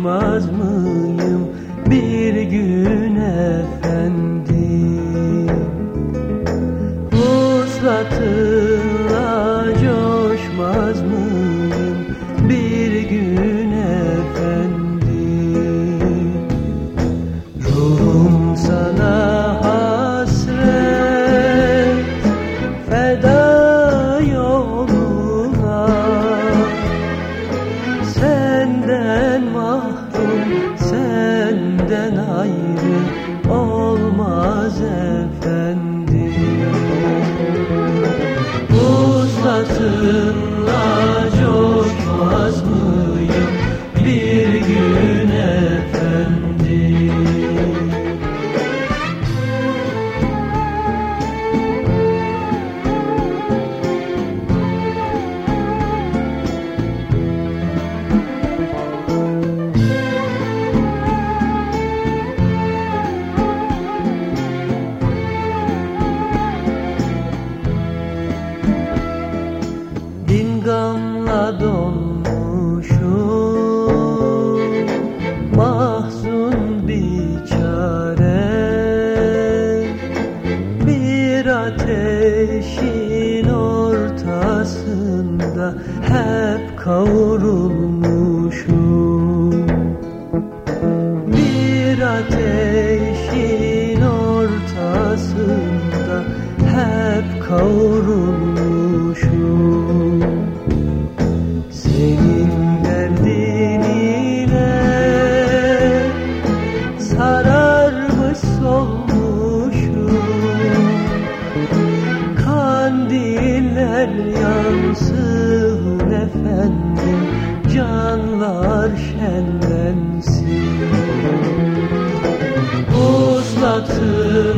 Coşmaz mıyım bir gün efendim? Vuslatınla coşmaz mıyım ortasında Hep kavrulmuşum. Bir ateşin ortasında hep kavrulmuşum Canlar şenlensin. Vuslatınla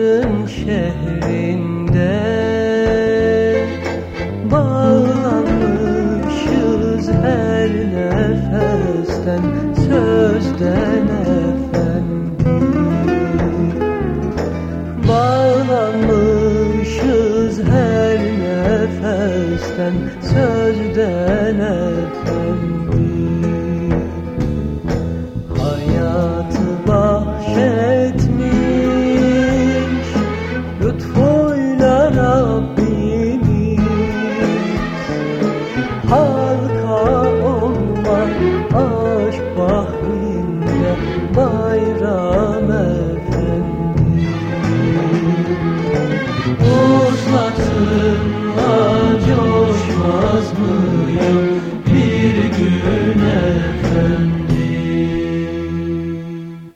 sabrın şehrinde Bağlanmışız her nefesten sözden efendim. Bağlanmışız her nefesten sözden efendim Bayram Efendi Uçmasın coşmaz mı